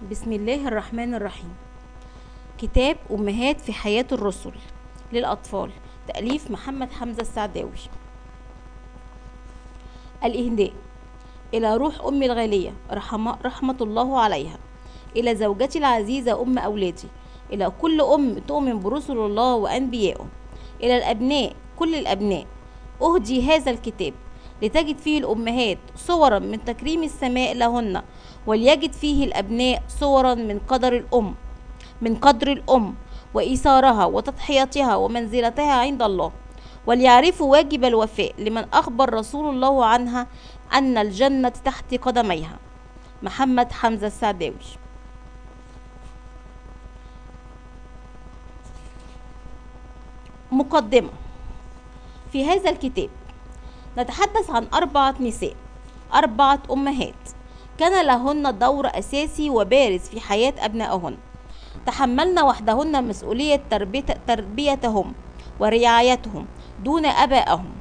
بسم الله الرحمن الرحيم. كتاب أمهات في حياة الرسل للأطفال تأليف محمد حمزة السعداوي. الإهداء إلى روح أمي الغالية رحمة, رحمة الله عليها إلى زوجتي العزيزة أم أولادي إلى كل أم تؤمن برسل الله وأنبيائه إلى الأبناء كل الأبناء. أهدي هذا الكتاب. لتجد فيه الأمهات صورا من تكريم السماء لهن وليجد فيه الأبناء صورا من قدر الأم من قدر الأم وإيثارها وتضحيتها ومنزلتها عند الله. وليعرفوا واجب الوفاء لمن أخبر رسول الله عنها أن الجنة تحت قدميها. محمد حمزة السعداوي. مقدمة. في هذا الكتاب نتحدث عن أربعة نساء أربعة أمهات. كان لهن دور أساسي وبارز في حياة أبنائهن. تحملن وحدهن مسؤولية تربيتهم ورعايتهم دون أبائهم.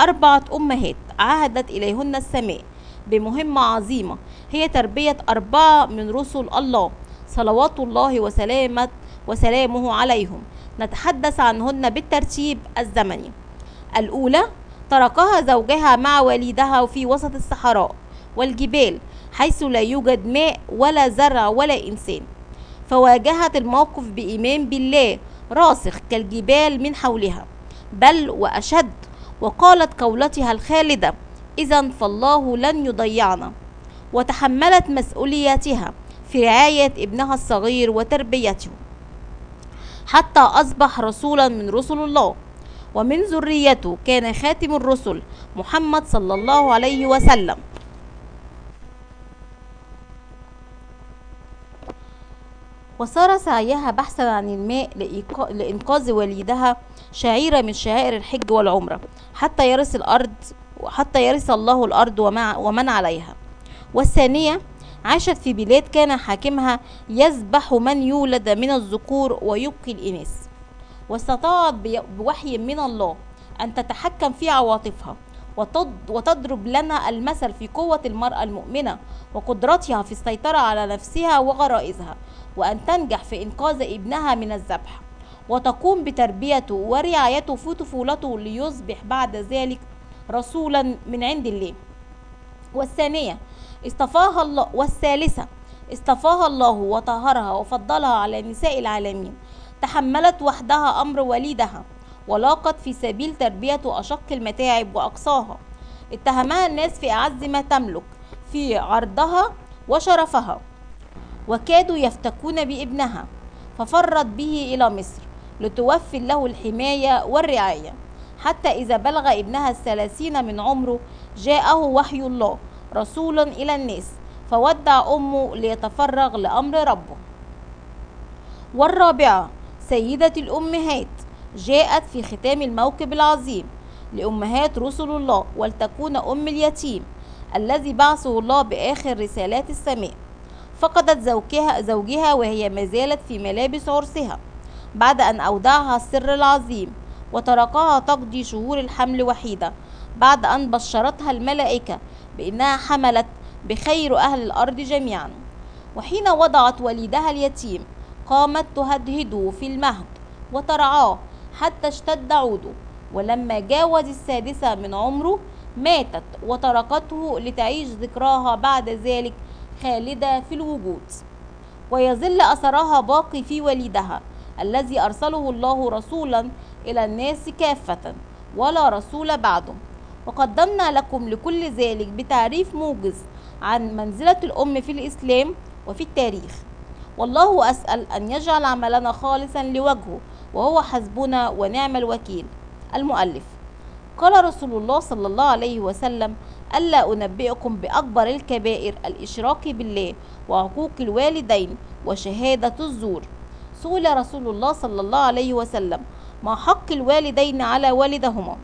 أربعة أمهات عهدت إليهن السماء بمهمة عظيمة هي تربية أربعة من رسل الله صلوات الله وسلامة وسلامه عليهم. نتحدث عنهن بالترتيب الزمني. الأولى تركها زوجها مع والدها في وسط الصحراء والجبال حيث لا يوجد ماء ولا زرع ولا إنسان. فواجهت الموقف بإيمان بالله راسخ كالجبال من حولها. بل وأشد وقالت قولتها الخالدة إذا فالله لن يضيعنا. وتحملت مسؤوليتها في رعاية ابنها الصغير وتربيته. حتى أصبح رسولا من رسل الله. ومن ذريته كان خاتم الرسل محمد صلى الله عليه وسلم. وصار سعيها بحثا عن الماء لإنقاذ والدها شعيرة من شعائر الحج والعمرة حتى يرث الأرض حتى يرث الله الأرض ومن عليها. والثانية عاشت في بلاد كان حاكمها يذبح من يولد من الذكور ويبقي الإناث. واستطاعت بوحي من الله أن تتحكم في عواطفها وتضرب لنا المثل في قوة المرأة المؤمنة وقدرتها في السيطرة على نفسها وغرائزها وأن تنجح في إنقاذ ابنها من الذبح وتقوم بتربيته ورعايته في طفولته ليصبح بعد ذلك رسولا من عند الله. والثانية اصطفاها الله والثالثة اصطفاها الله وطهرها وفضلها على نساء العالمين تحملت وحدها أمر وليدها ولاقت في سبيل تربيته أشق المتاعب وأقصاها. اتهمها الناس في أعز ما تملك في عرضها وشرفها. وكادوا يفتكون بابنها ففرت به إلى مصر لتوفي له الحماية والرعاية. حتى إذا بلغ ابنها الثلاثين من عمره جاءه وحي الله رسولا إلى الناس فودع أمه ليتفرغ لأمر ربه. والرابعة سيدة الأمهات جاءت في ختام الموكب العظيم لأمهات رسل الله ولتكون أم اليتيم الذي بعثه الله بآخر رسالات السماء. فقدت زوجها, زوجها وهي ما زالت في ملابس عرسها. بعد أن أودعها السر العظيم وتركها تقضي شهور الحمل وحيدة. بعد أن بشرتها الملائكة بأنها حملت بخير أهل الأرض جميعا. وحين وضعت وليدها اليتيم قامت تهدهده في المهد وترعاه حتى اشتد عوده. ولما جاوز السادسة من عمره ماتت وتركته لتعيش ذكراها بعد ذلك خالدة في الوجود. ويظل أثرها باقي في وليدها الذي أرسله الله رسولا إلى الناس كافة ولا رسول بعده. وقدمنا لكم لكل ذلك بتعريف موجز عن منزلة الأم في الإسلام وفي التاريخ. والله أسأل أن يجعل عملنا خالصا لوجهه وهو حسبنا ونعم الوكيل. المؤلف قال رسول الله صلى الله عليه وسلم ألا أنبئكم بأكبر الكبائر الإشراك بالله وعقوق الوالدين وشهادة الزور. سئل رسول الله صلى الله عليه وسلم ما حق الوالدين على والدهما؟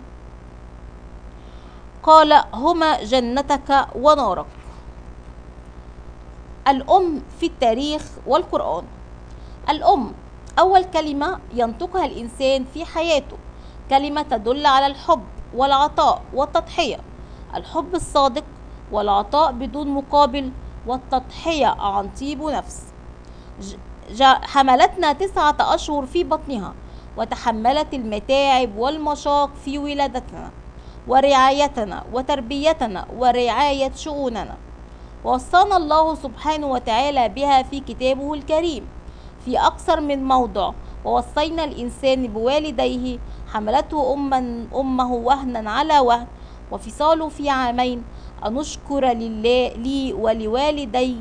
قال هما جنتك ونارك. الأم في التاريخ والقرآن. الأم أول كلمة ينطقها الإنسان في حياته كلمة تدل على الحب والعطاء والتضحية. الحب الصادق والعطاء بدون مقابل والتضحية عن طيب نفس. حملتنا تسعة أشهر في بطنها وتحملت المتاعب والمشاق في ولادتنا ورعايتنا وتربيتنا ورعاية شؤوننا. وصانا الله سبحانه وتعالى بها في كتابه الكريم في أكثر من موضع ووصينا الإنسان بوالديه حملته أما أمه وهنا على وهن وفصاله في عامين أن لله لي ولوالديك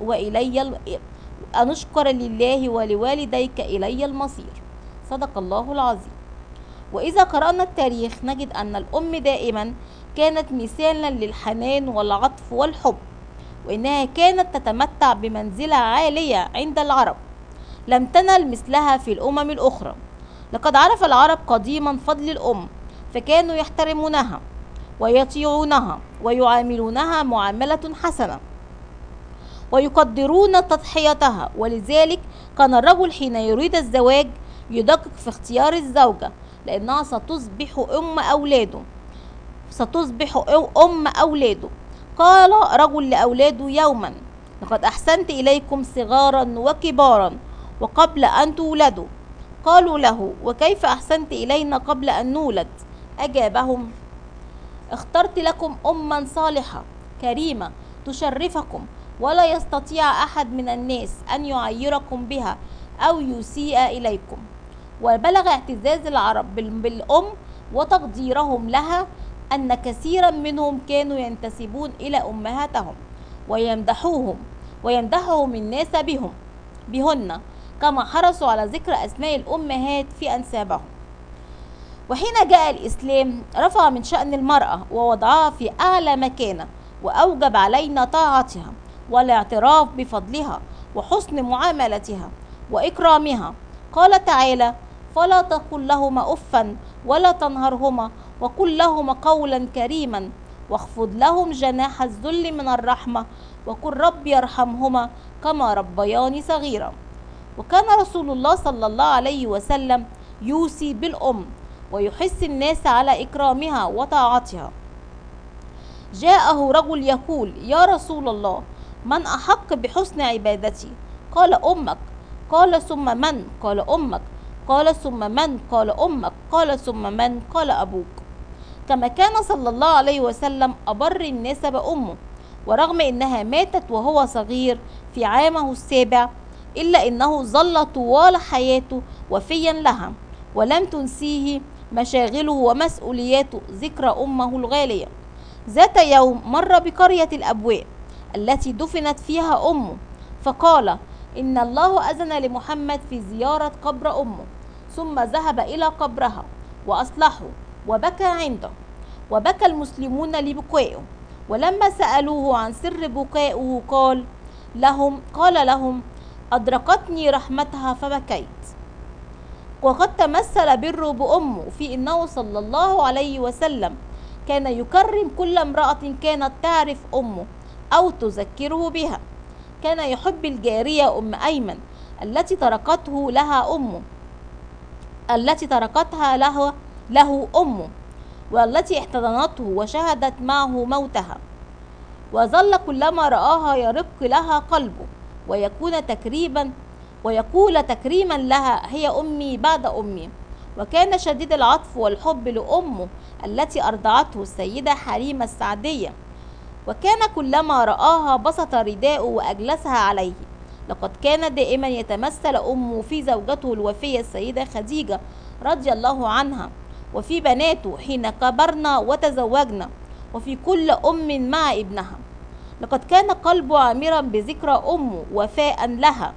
وإلي أن أشكر لله ولوالديك إلي المصير. صدق الله العظيم. وإذا قرأنا التاريخ نجد أن الأم دائما كانت مثالا للحنان والعطف والحب. وإنها كانت تتمتع بمنزلة عالية عند العرب لم تنل مثلها في الأمم الأخرى. لقد عرف العرب قديما فضل الأم فكانوا يحترمونها ويطيعونها ويعاملونها معاملة حسنة ويقدرون تضحيتها. ولذلك كان الرجل حين يريد الزواج يدقق في اختيار الزوجة لأنها ستصبح أم أولاده. ستصبح أم أولاده. قال رجل لأولاده يوما لقد أحسنت إليكم صغارا وكبارا وقبل أن تولدوا. قالوا له وكيف أحسنت إلينا قبل أن نولد؟ أجابهم اخترت لكم أما صالحة كريمة تشرفكم ولا يستطيع أحد من الناس أن يعيركم بها أو يسيء إليكم. وبلغ اعتزاز العرب بالأم وتقديرهم لها أن كثيرا منهم كانوا ينتسبون إلى أمهاتهم ويمدحوهم ويمدحهم الناس بهم بهن كما حرصوا على ذكر أسماء الأمهات في أنسابهم. وحين جاء الإسلام رفع من شأن المرأة ووضعها في أعلى مكانة وأوجب علينا طاعتها والاعتراف بفضلها وحسن معاملتها وإكرامها. قال تعالى فلا تقل لهما أفا ولا تنهرهما وقل لهما قولا كريما واخفض لهم جناح الذل من الرحمة وقل رب يرحمهما كما ربياني صغيرا. وكان رسول الله صلى الله عليه وسلم يوصي بالأم ويحث الناس على إكرامها وطاعتها. جاءه رجل يقول يا رسول الله من أحق بحسن عبادتي؟ قال أمك. قال ثم من؟ قال أمك. قال ثم من؟ قال أمك. قال ثم من؟ قال أبوك. كما كان صلى الله عليه وسلم أبر الناس بأمه ورغم إنها ماتت وهو صغير في عامه السابع إلا إنه ظل طوال حياته وفيا لها ولم تنسيه مشاغله ومسؤولياته ذكر أمه الغالية. ذات يوم مر بقرية الأبواء التي دفنت فيها أمه فقال إن الله أذن لمحمد في زيارة قبر أمه ثم ذهب إلى قبرها وأصلحه. وبكى عنده وبكى المسلمون لبكائه. ولما سألوه عن سر بكائه قال لهم قال لهم أدركتني رحمتها فبكيت. وقد تمثل بره بأمه في أنه صلى الله عليه وسلم كان يكرم كل امرأة كانت تعرف أمه أو تذكره بها. كان يحب الجارية أم أيمن التي تركته لها أمه التي تركتها له له أمه والتي احتضنته وشهدت معه موتها. وظل كلما رآها يرق لها قلبه ويكون تكريبا ويقول تكريما لها هي أمي بعد أمي. وكان شديد العطف والحب لأمه التي أرضعته السيدة حليمة السعدية. وكان كلما رآها بسط رداءه وأجلسها عليه. لقد كان دائما يتمثل أمه في زوجته الوفية السيدة خديجة رضي الله عنها. وفي بناته حين كبرنا وتزوجنا وفي كل أم مع ابنها. لقد كان قلبه عامرا بذكرى أمه وفاء لها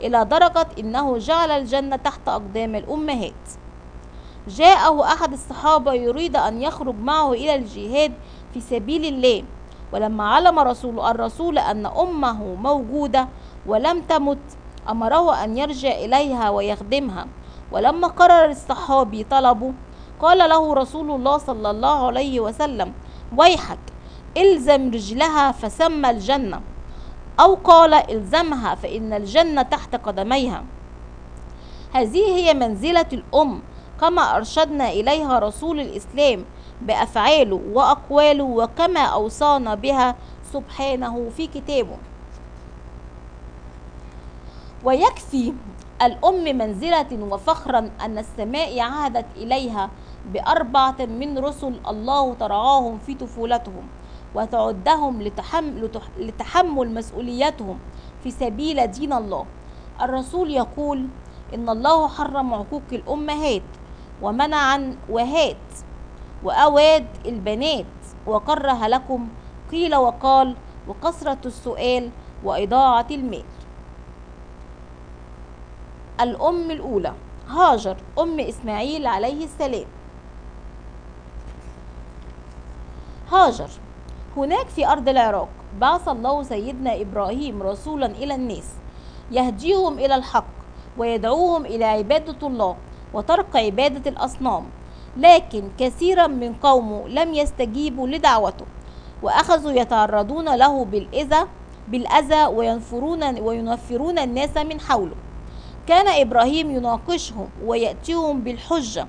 إلى درجة إنه جعل الجنة تحت أقدام الأمهات. جاءه أحد الصحابة يريد أن يخرج معه إلى الجهاد في سبيل الله ولما علم رسول الرسول أن أمه موجودة ولم تمت أمره أن يرجع إليها ويخدمها. ولما قرر الصحابي طلبه قال له رسول الله صلى الله عليه وسلم ويحك إلزم رجلها فسمى الجنة أو قال إلزمها فإن الجنة تحت قدميها. هذه هي منزلة الأم كما أرشدنا إليها رسول الإسلام بأفعاله وأقواله وكما أوصانا بها سبحانه في كتابه. ويكفي الأم منزلة وفخرا أن السماء عهدت إليها بأربعة من رسل الله ترعاهم في طفولتهم وتعدهم لتحمل, لتحمل مسؤوليتهم في سبيل دين الله. الرسول يقول إن الله حرم عقوق الأمهات ومنع وهات وأواد البنات وكره لكم. قيل وقال وكثرة السؤال وإضاعة المال. الأم الأولى هاجر أم إسماعيل عليه السلام. هاجر. هناك في أرض العراق بعث الله سيدنا إبراهيم رسولا إلى الناس يهديهم إلى الحق ويدعوهم إلى عبادة الله وترك عبادة الأصنام لكن كثيرا من قومه لم يستجيبوا لدعوته وأخذوا يتعرضون له بالإذى بالأذى وينفرون وينفرون الناس من حوله. كان إبراهيم يناقشهم ويأتيهم بالحجة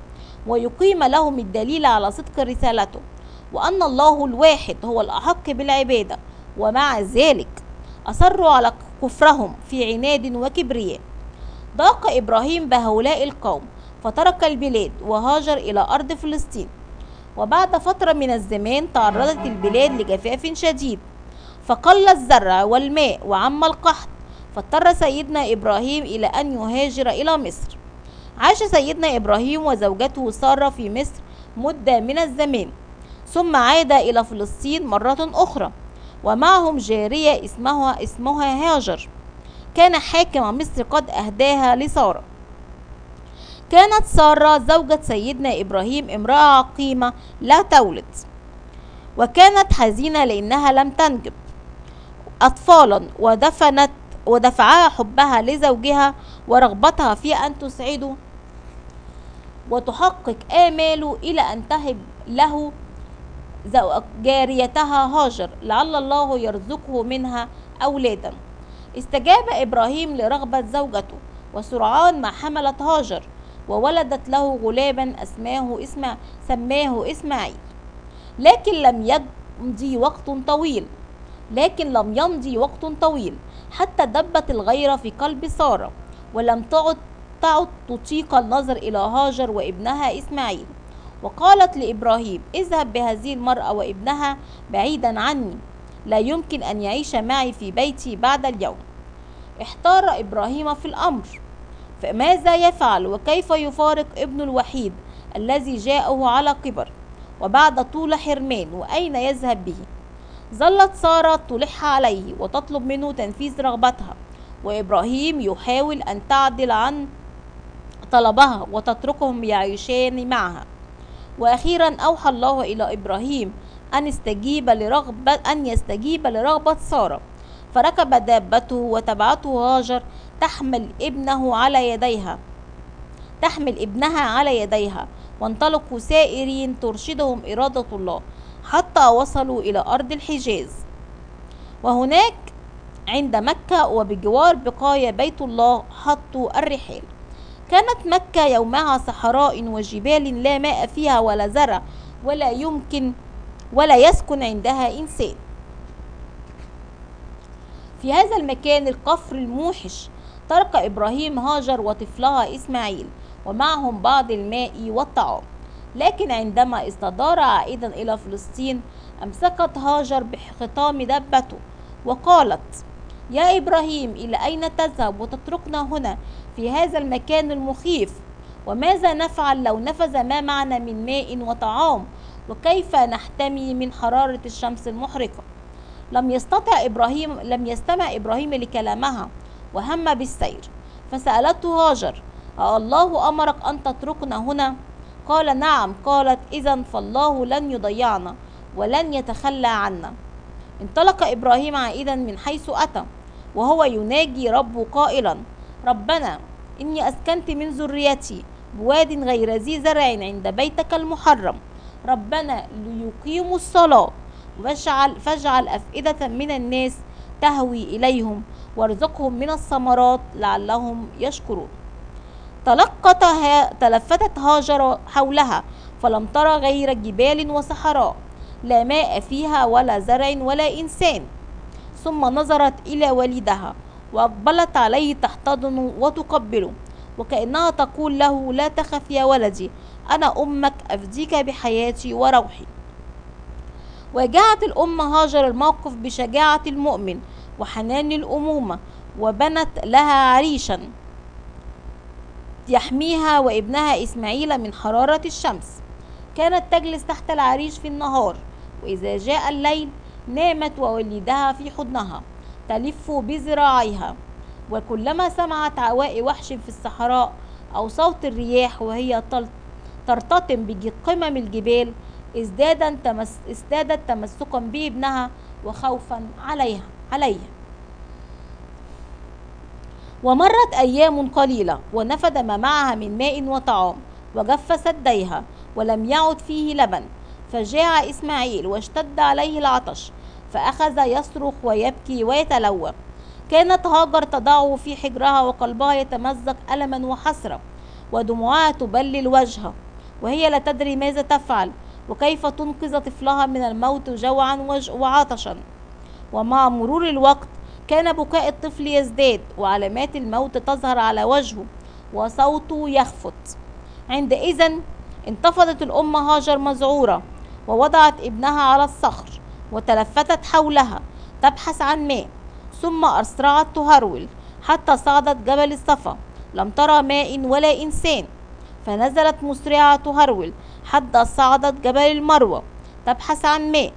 ويقيم لهم الدليل على صدق رسالته. وأن الله الواحد هو الأحق بالعبادة ومع ذلك أصروا على كفرهم في عناد وكبرياء. ضاق إبراهيم بهؤلاء القوم فترك البلاد وهاجر إلى أرض فلسطين. وبعد فترة من الزمان تعرضت البلاد لجفاف شديد فقل الزرع والماء وعم القحط فاضطر سيدنا إبراهيم إلى أن يهاجر إلى مصر. عاش سيدنا إبراهيم وزوجته سارة في مصر مدة من الزمان. ثم عاد إلى فلسطين مرة أخرى ومعهم جارية اسمها اسمها هاجر. كان حاكم مصر قد أهداها لسارة كانت سارة زوجة سيدنا إبراهيم امرأة عقيمة لا تولد وكانت حزينة لأنها لم تنجب. أطفالا ودفنت ودفعها حبها لزوجها ورغبتها في أن تسعده وتحقق آماله إلى أن تهب له جاريتها هاجر لعل الله يرزقه منها أولادا. استجاب إبراهيم لرغبة زوجته وسرعان ما حملت هاجر وولدت له غلاما أسماه اسم سماه إسماعيل. لكن لم يمضي وقت طويل لكن لم يمضي وقت طويل حتى دبت الغيرة في قلب سارة ولم تعد تعد تطيق النظر إلى هاجر وابنها إسماعيل. وقالت لإبراهيم اذهب بهذه المرأة وابنها بعيدا عني لا يمكن أن يعيش معي في بيتي بعد اليوم. احتار إبراهيم في الأمر. فماذا يفعل وكيف يفارق ابنه الوحيد الذي جاءه على كبر وبعد طول حرمان وأين يذهب به؟ ظلت سارة تلح عليه وتطلب منه تنفيذ رغبتها وإبراهيم يحاول أن تعدل عن طلبها وتتركهم يعيشان معها. وأخيرا أوحى الله إلى إبراهيم أن يستجيب لرغبة أن يستجيب لرغبة سارة. فركب دابته وتبعته هاجر تحمل ابنه على يديها. تحمل ابنها على يديها. وانطلقوا سائرين ترشدهم إرادة الله حتى وصلوا إلى أرض الحجاز. وهناك عند مكة وبجوار بقايا بيت الله حطوا الرحال. كانت مكة يومها صحراء وجبال لا ماء فيها ولا زرع ولا يمكن ولا يسكن عندها إنسان. في هذا المكان القفر الموحش ترك إبراهيم هاجر وطفلها إسماعيل ومعهم بعض الماء والطعام. لكن عندما استدار عائدا إلى فلسطين أمسكت هاجر بختام دبته وقالت يا إبراهيم إلى أين تذهب؟ وتتركنا هنا في هذا المكان المخيف. وماذا نفعل لو نفذ ما معنا من ماء وطعام؟ وكيف نحتمي من حرارة الشمس المحرقة؟ لم يستطع إبراهيم لم يستمع إبراهيم لكلامها وهم بالسير. فسألته هاجر الله أمرك أن تتركنا هنا؟ قال نعم. قالت إذا فالله لن يضيعنا ولن يتخلى عنا. انطلق إبراهيم عائدا من حيث أتى وهو يناجي ربه قائلا ربنا إني أسكنت من ذريتي بواد غير ذي زرع عند بيتك المحرم. ربنا ليقيموا الصلاة فاجعل أفئدة من الناس تهوي إليهم وارزقهم من الثمرات لعلهم يشكرون. تلقت تلفتت هاجر حولها فلم ترى غير جبال وصحراء. لا ماء فيها ولا زرع ولا إنسان. ثم نظرت إلى والدها وأقبلت عليه تحتضنه وتقبله وكأنها تقول له لا تخف يا ولدي أنا أمك أفديك بحياتي وروحي. واجهت الأم هاجر الموقف بشجاعة المؤمن وحنان الأمومة وبنت لها عريشا يحميها وابنها إسماعيل من حرارة الشمس. كانت تجلس تحت العريش في النهار. وإذا جاء الليل نامت وولدها في حضنها تلف بذراعيها وكلما سمعت عواء وحش في الصحراء أو صوت الرياح وهي ترتطم بقمم الجبال ازدادت ازدادت تمسكا بابنها وخوفا عليها عليها. ومرت أيام قليلة ونفد ما معها من ماء وطعام وجف سديها ولم يعد فيه لبن فجاع إسماعيل واشتد عليه العطش فأخذ يصرخ ويبكي ويتلوى كانت هاجر تضعه في حجرها وقلبها يتمزق ألما وحسرة ودموعها تبلل وجهها وهي لا تدري ماذا تفعل وكيف تنقذ طفلها من الموت جوعا وعطشا. ومع مرور الوقت كان بكاء الطفل يزداد وعلامات الموت تظهر على وجهه وصوته يخفت. عندئذ انتفضت الأم هاجر مذعورة ووضعت ابنها على الصخر وتلفتت حولها تبحث عن ماء ثم أسرعت تهرول حتى صعدت جبل الصفا. لم ترى ماء ولا إنسان. فنزلت مسرعة تهرول حتى صعدت جبل المروة تبحث عن ماء.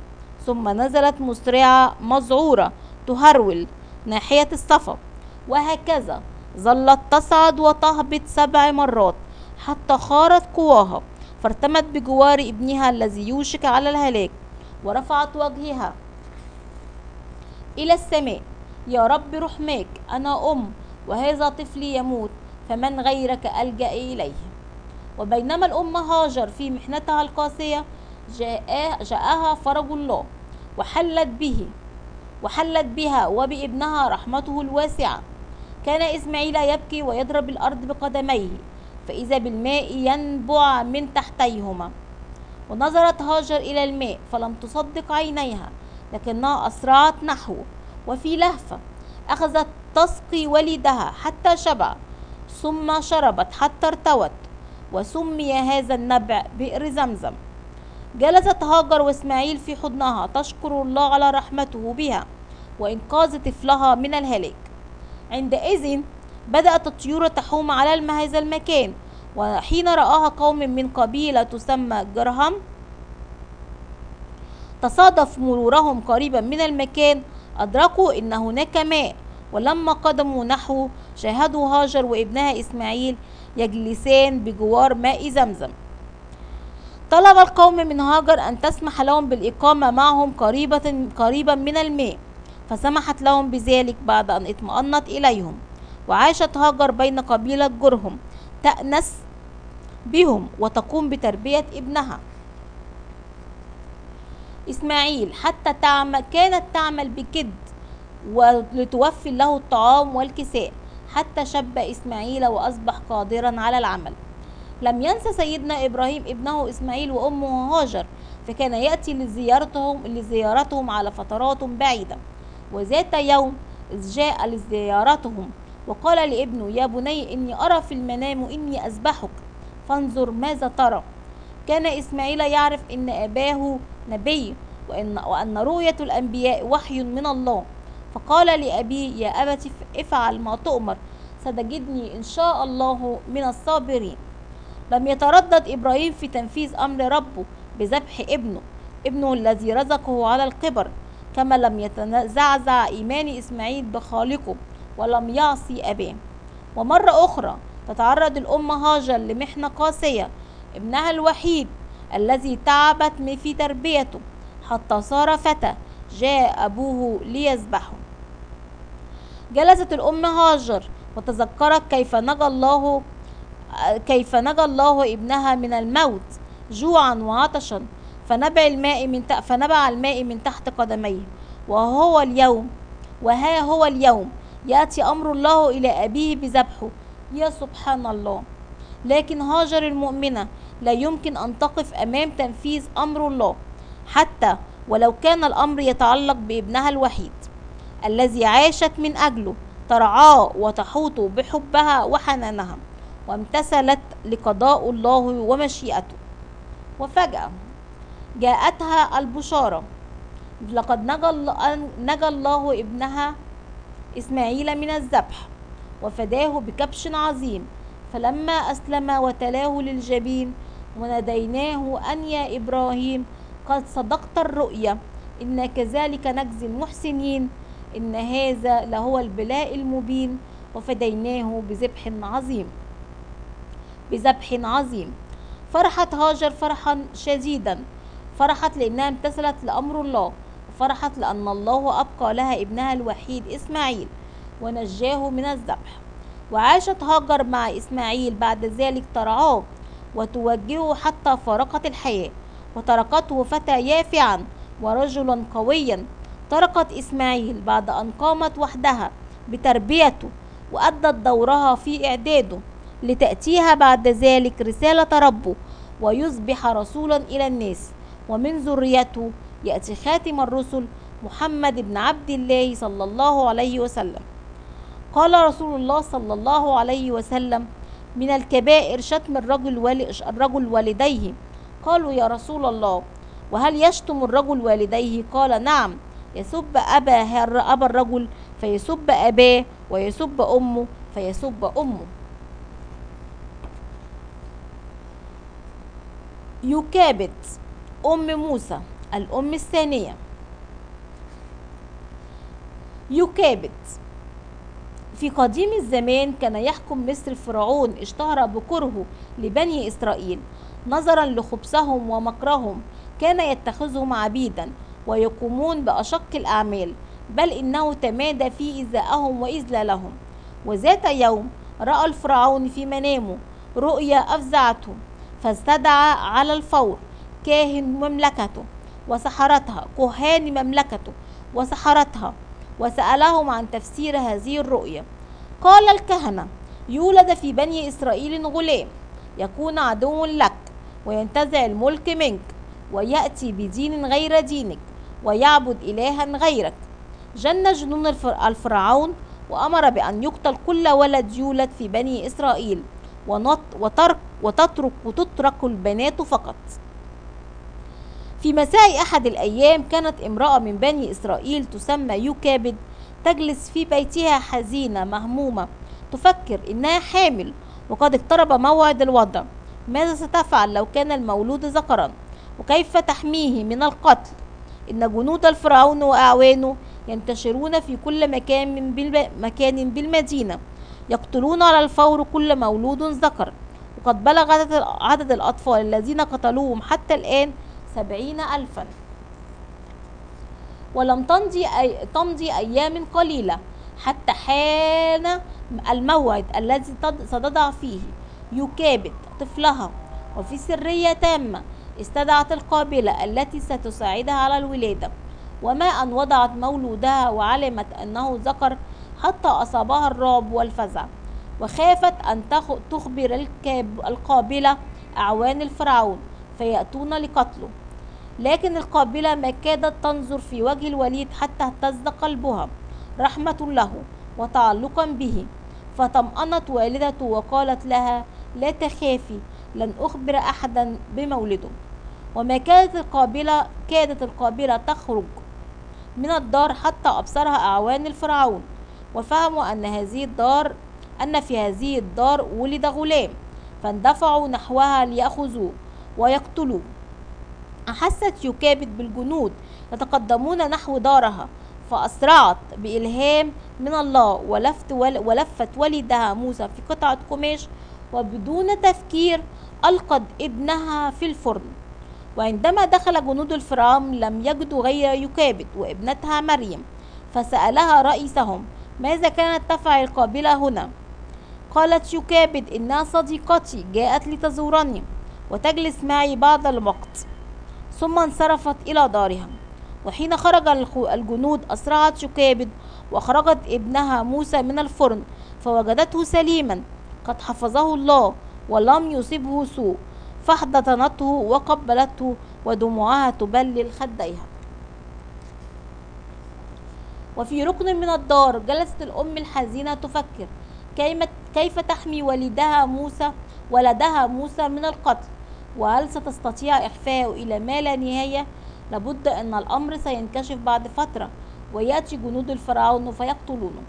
ثم نزلت مسرعة مذعورة تهرول ناحية الصفا. وهكذا ظلت تصعد وتهبط سبع مرات حتى خارت قواها. فارتمت بجوار ابنها الذي يوشك على الهلاك ورفعت وجهها إلى السماء. يا رب رحماك أنا أم وهذا طفلي يموت فمن غيرك ألجأ إليه. وبينما الأم هاجر في محنتها القاسية جاء جاءها فرج الله وحلت به وحلت بها وبابنها رحمته الواسعة. كان إسماعيل يبكي ويضرب الأرض بقدميه فإذا بالماء ينبع من تحتيهما. ونظرت هاجر إلى الماء فلم تصدق عينيها لكنها أسرعت نحوه وفي لهفة أخذت تسقي ولدها حتى شبع ثم شربت حتى ارتوت وسمي هذا النبع بئر زمزم. جلست هاجر وإسماعيل في حضنها تشكر الله على رحمته بها وإنقاذ طفلها من الهلاك. عندئذ بدأت الطيور تحوم على هذا المكان وحين رآها قوم من قبيلة تسمى جرهم تصادف مرورهم قريبا من المكان أدركوا أن هناك ماء. ولما قدموا نحوه شاهدوا هاجر وابنها إسماعيل يجلسان بجوار ماء زمزم. طلب القوم من هاجر أن تسمح لهم بالإقامة معهم قريبة قريبا من الماء فسمحت لهم بذلك بعد أن اطمأنت إليهم. وعاشت هاجر بين قبيلة جرهم تأنس بهم وتقوم بتربية ابنها. إسماعيل حتى تعمل كانت تعمل بكد ولتوفي له الطعام والكساء حتى شب إسماعيل وأصبح قادرا على العمل. لم ينسى سيدنا إبراهيم ابنه إسماعيل وأمه هاجر فكان يأتي لزيارتهم لزيارتهم على فترات بعيدة. وذات يوم إذ جاء لزيارتهم وقال لابنه يا بني إني أرى في المنام إني أذبحك فانظر ماذا ترى. كان إسماعيل يعرف إن أباه نبي وإن, وأن رؤية الأنبياء وحي من الله. فقال لأبيه يا أبت افعل ما تؤمر ستجدني إن شاء الله من الصابرين. لم يتردد إبراهيم في تنفيذ أمر ربه بذبح ابنه ابنه الذي رزقه على الكبر كما لم يتزعزع إيمان إسماعيل بخالقه. ولم يعصي أباه ومرة أخرى تتعرض الأم هاجر لمحنة قاسية ابنها الوحيد الذي تعبت في تربيته حتى صار فتى جاء أبوه ليذبحه. جلست الأم هاجر وتذكرت كيف نجى الله كيف نجى الله ابنها من الموت جوعا وعطشا فنبع الماء من فنبع الماء من تحت قدميه. وهو اليوم وها هو اليوم يأتي أمر الله إلى أبيه بذبحه. يا سبحان الله. لكن هاجر المؤمنة لا يمكن أن تقف أمام تنفيذ أمر الله. حتى ولو كان الأمر يتعلق بابنها الوحيد الذي عاشت من أجله ترعاه وتحوط بحبها وحنانها وامتثلت لقضاء الله ومشيئته. وفجأة جاءتها البشارة. لقد نجى الله ابنها إسماعيل من الذبح وفداه بكبش عظيم فلما أسلم وتلاه للجبين وناديناه أن يا إبراهيم قد صدقت الرؤيا إن كذلك نجزي المحسنين إن هذا لهو البلاء المبين وفديناه بذبح عظيم. بذبح عظيم. فرحت هاجر فرحا شديدا فرحت لأنها امتثلت لأمر الله وفرحت لأن الله أبقى لها ابنها الوحيد إسماعيل ونجاه من الذبح. وعاشت هاجر مع إسماعيل بعد ذلك ترعاه وتوجهه حتى فارقت الحياة وتركته فتى يافعا ورجلا قويا. تركت إسماعيل بعد أن قامت وحدها بتربيته وأدت دورها في إعداده لتأتيها بعد ذلك رسالة ربه ويصبح رسولا إلى الناس. ومن ذريته يأتي خاتم الرسل محمد بن عبد الله صلى الله عليه وسلم. قال رسول الله صلى الله عليه وسلم من الكبائر شتم الرجل الرجل والديه. قالوا يا رسول الله وهل يشتم الرجل والديه؟ قال نعم يسب أبا أبا الرجل فيسب أباه ويسب أمه فيسب أمه. يكابد أم موسى. الأم الثانية. يكابد. في قديم الزمان كان يحكم مصر فرعون اشتهر بكرهه لبني إسرائيل. نظرا لخبثهم ومكرهم كان يتخذهم عبيدا ويقومون بأشق الأعمال بل إنه تمادى في إيذائهم وإذلالهم. وذات يوم رأى الفرعون في منامه رؤيا أفزعته فاستدعى على الفور كاهن مملكته. وسحرتها كهان مملكته وسحرتها وسألهم عن تفسير هذه الرؤيا قال الكهنة يولد في بني إسرائيل غلام يكون عدو لك وينتزع الملك منك ويأتي بدين غير دينك ويعبد إلها غيرك. جن جنون الفر- الفرعون وأمر بأن يقتل كل ولد يولد في بني إسرائيل وتترك وتترك البنات فقط. في مساء أحد الأيام كانت امرأة من بني إسرائيل تسمى يوكابد تجلس في بيتها حزينة مهمومة تفكر إنها حامل وقد اقترب موعد الوضع. ماذا ستفعل لو كان المولود ذكرا وكيف تحميه من القتل؟ إن جنود الفرعون وأعوانه ينتشرون في كل مكان بالب... مكان بالمدينة يقتلون على الفور كل مولود ذكر وقد بلغ عدد الأطفال الذين قتلوهم حتى الآن سبعين ألفا. ولم تمضي أي... تمضي أيام قليلة حتى حان الموعد الذي تض- ستضع فيه. يكابد طفلها وفي سرية تامة استدعت القابلة التي ستساعدها على الولادة. وما أن وضعت مولودها وعلمت أنه ذكر حتى أصابها الرعب والفزع. وخافت أن تخ- تخبر القابلة أعوان الفرعون فيأتون لقتله. لكن القابلة ما كادت تنظر في وجه الوليد حتى اهتز قلبها رحمة له وتعلقا به. فطمأنت والدته وقالت لها لا تخافي لن أخبر أحدا بمولده. وما كانت القابلة كادت القابلة تخرج من الدار حتى أبصرها أعوان الفرعون. وفهموا أن هذه الدار أن في هذه الدار ولد غلام فاندفعوا نحوها ليأخذوه ويقتلوه. أحست يكابد بالجنود يتقدمون نحو دارها فأسرعت بإلهام من الله ولفت ول ولفت ولدها موسى في قطعة قماش وبدون تفكير ألقت ابنها في الفرن. وعندما دخل جنود الفرعون لم يجدوا غير يكابد وابنتها مريم فسألها رئيسهم ماذا كانت تفعل القابلة هنا؟ قالت يكابد إنها صديقتي جاءت لتزورني وتجلس معي بعض الوقت. ثم انصرفت إلى دارها وحين خرج الجنود أسرعت يكابد وأخرجت ابنها موسى من الفرن فوجدته سليما. قد حفظه الله ولم يصبه سوء فاحتضنته وقبلته ودموعها تبلل خديها. وفي ركن من الدار جلست الأم الحزينة تفكر كيف تحمي ولدها موسى ولدها موسى من القتل؟ وهل ستستطيع إخفاءه إلى ما لا نهاية؟ لابد أن الأمر سينكشف بعد فترة ويأتي جنود الفرعون فيقتلونه.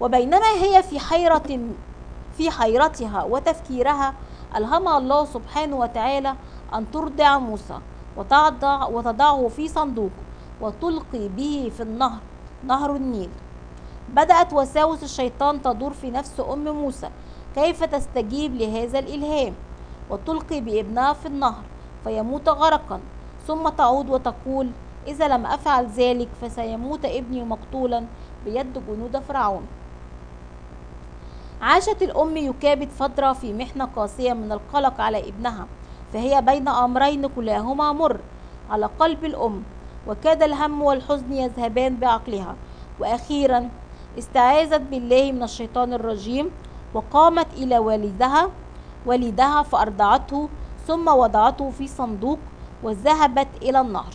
وبينما هي في حيرة في حيرتها وتفكيرها ألهمها الله سبحانه وتعالى أن ترضع موسى وتضع وتضعه في صندوق وتلقي به في النهر نهر النيل. بدأت وساوس الشيطان تدور في نفس أم موسى. كيف تستجيب لهذا الإلهام؟ وتلقي بابنها في النهر فيموت غرقا. ثم تعود وتقول إذا لم أفعل ذلك فسيموت ابني مقتولا بيد جنود فرعون. عاشت الأم يكابد فترة في محنة قاسية من القلق على ابنها فهي بين أمرين كلاهما مر على قلب الأم وكاد الهم والحزن يذهبان بعقلها. وأخيرا استعاذت بالله من الشيطان الرجيم وقامت إلى والدها والدها فأرضعته ثم وضعته في صندوق وذهبت إلى النهر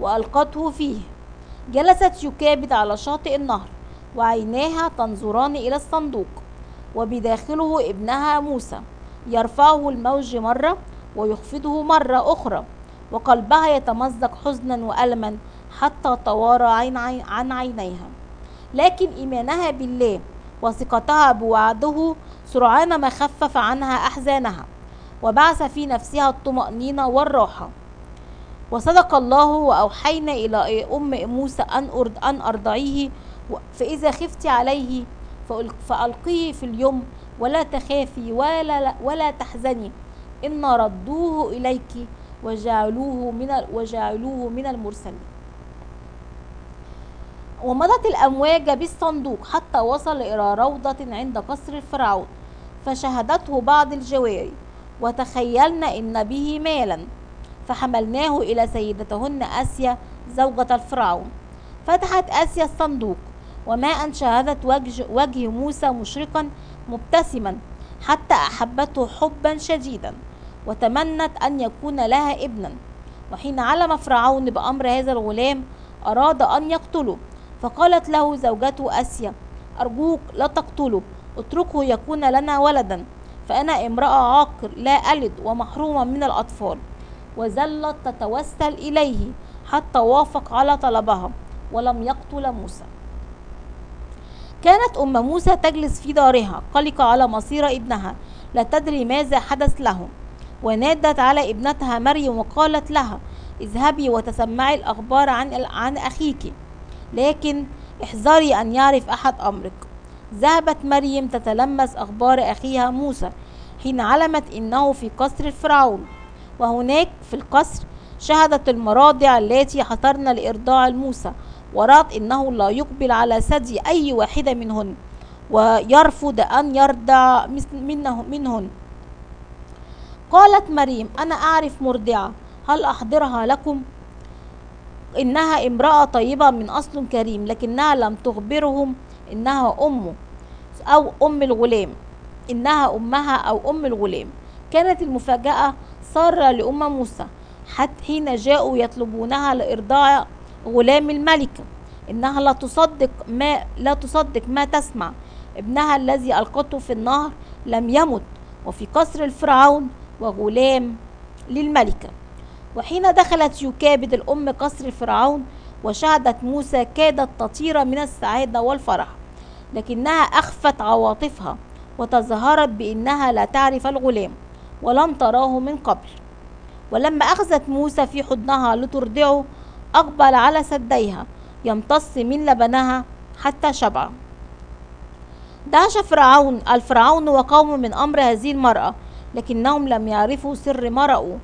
وألقته فيه. جلست يكابد على شاطئ النهر وعيناها تنظران إلى الصندوق وبداخله ابنها موسى. يرفعه الموج مرة ويخفضه مرة أخرى وقلبها يتمزق حزنا وألما حتى توارى عن, عن عينيها. لكن إيمانها بالله وثقتها بوعده سرعان ما خفف عنها أحزانها وبعث في نفسها الطمأنينة والراحة. وصدق الله وأوحينا إلى أم موسى أن أن أرضعيه فإذا خفت عليه فألقيه في اليوم ولا تخافي ولا ولا تحزني. إن ردوه إليك وجعلوه من وجعلوه من المرسلين. ومضت الأمواج بالصندوق حتى وصل إلى روضة عند قصر الفرعون فشهدته بعض الجواري وتخيلنا إن به مالا فحملناه إلى سيدتهن آسيا زوجة الفرعون. فتحت آسيا الصندوق وما أن شاهدت وجه, وجه موسى مشرقا مبتسما حتى أحبته حبا شديدا وتمنت أن يكون لها ابنا. وحين علم فرعون بأمر هذا الغلام أراد أن يقتله. فقالت له زوجته آسيا أرجوك لا تقتله اتركه يكون لنا ولدا فأنا امرأة عاقر لا ألد ومحرومة من الأطفال. وزلت تتوسل إليه حتى وافق على طلبها ولم يقتل موسى. كانت أم موسى تجلس في دارها قلقة على مصير ابنها لا تدري ماذا حدث له. ونادت على ابنتها مريم وقالت لها اذهبي وتسمعي الأخبار عن, عن أخيك. لكن احذري أن يعرف أحد أمرك. ذهبت مريم تتلمس أخبار أخيها موسى حين علمت إنه في قصر الفرعون وهناك في القصر شهدت المراضع التي حضرن لإرضاع الموسى ورأت إنه لا يقبل على ثدي أي واحدة منهن ويرفض أن يرضع منه منهن. قالت مريم أنا أعرف مرضعة هل أحضرها لكم؟ إنها امرأة طيبة من أصل كريم لكنها لم تخبرهم إنها أمه أو أم الغلام إنها أمها أو أم الغلام. كانت المفاجأة سارة لأم موسى حتى حين جاءوا يطلبونها لإرضاع غلام الملكة إنها لا تصدق ما لا تصدق ما تسمع. ابنها الذي ألقته في النهر لم يمت وفي قصر الفرعون وغلام للملكة وحين دخلت يكابد الأم قصر فرعون وشهدت موسى كادت تطير من السعادة والفرح لكنها أخفت عواطفها وتظاهرت بأنها لا تعرف الغلام ولم تراه من قبل. ولما أخذت موسى في حضنها لترضعه أقبل على سديها يمتص من لبنها حتى شبع دعش فرعون الفرعون وقوم من أمر هذه المرأة لكنهم لم يعرفوا سر مرأوا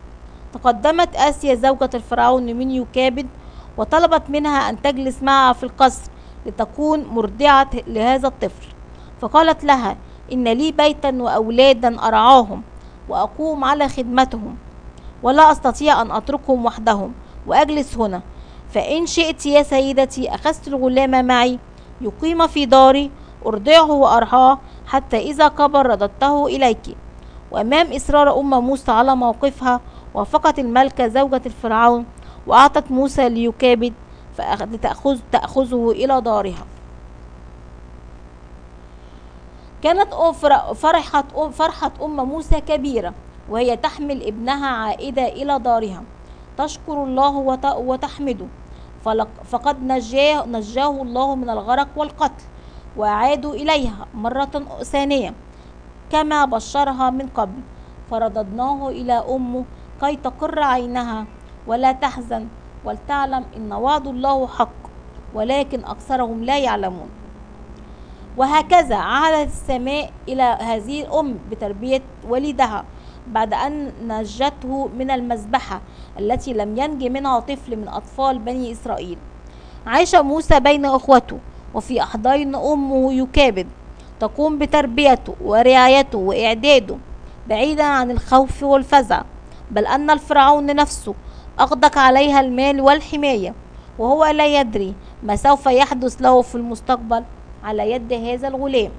تقدمت آسيا زوجة الفرعون من يكابد وطلبت منها أن تجلس معها في القصر لتكون مرضعة لهذا الطفل. فقالت لها إن لي بيتا وأولادا أرعاهم وأقوم على خدمتهم ولا أستطيع أن أتركهم وحدهم وأجلس هنا. فإن شئت يا سيدتي أخذت الغلام معي يقيم في داري أرضعه وأرعاه حتى إذا كبر رددته إليك. وأمام إصرار أم موسى على موقفها وافقت الملكة زوجة الفرعون وأعطت موسى ليكابد لتأخذ تأخذه إلى دارها. كانت فرحة فرحة أم موسى كبيرة وهي تحمل ابنها عائدة إلى دارها. تشكر الله وتحمده. فقد نجاه, نجاه الله من الغرق والقتل وأعادوا إليها مرة ثانية كما بشرها من قبل. فرددناه إلى أمه كي تقر عينها ولا تحزن ولتعلم إن وعد الله حق ولكن أكثرهم لا يعلمون. وهكذا عادت السماء إلى هذه الأم بتربية وليدها بعد أن نجته من المذبحة التي لم ينج منها طفل من أطفال بني إسرائيل. عاش موسى بين أخوته وفي أحضان أمه يكابد تقوم بتربيته ورعايته وإعداده بعيدا عن الخوف والفزع. بل أن الفرعون نفسه أغدق عليها المال والحماية وهو لا يدري ما سوف يحدث له في المستقبل على يد هذا الغلام.